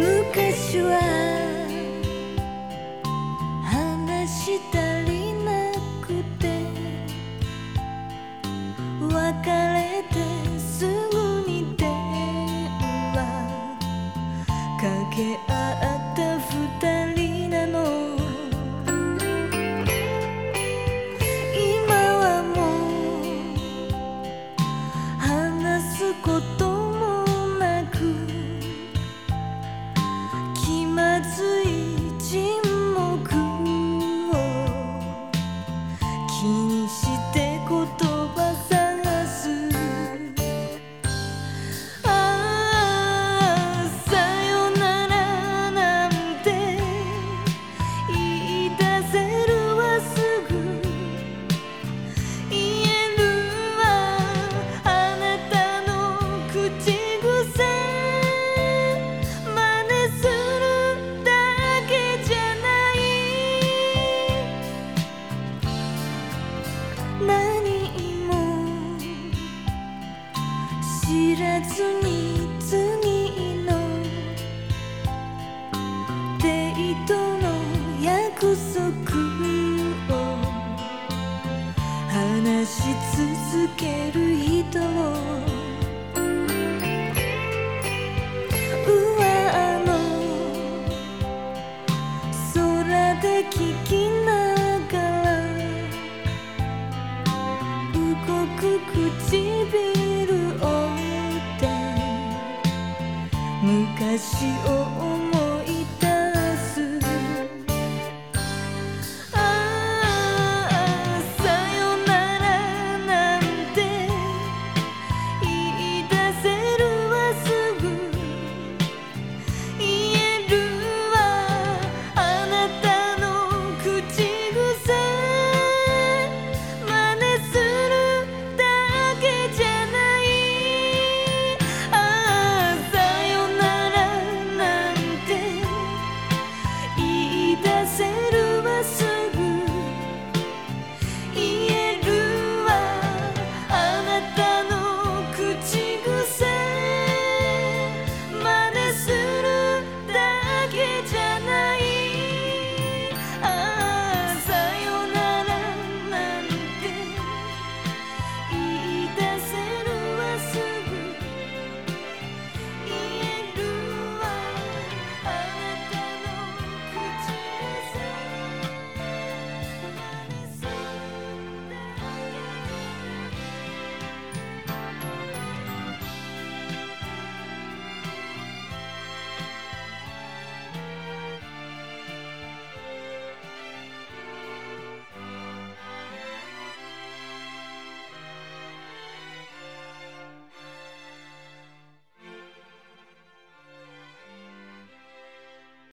昔は話したりなくて別れてすぐに電話かけ合った二人。知らずに次のデートの約束を話し続ける人を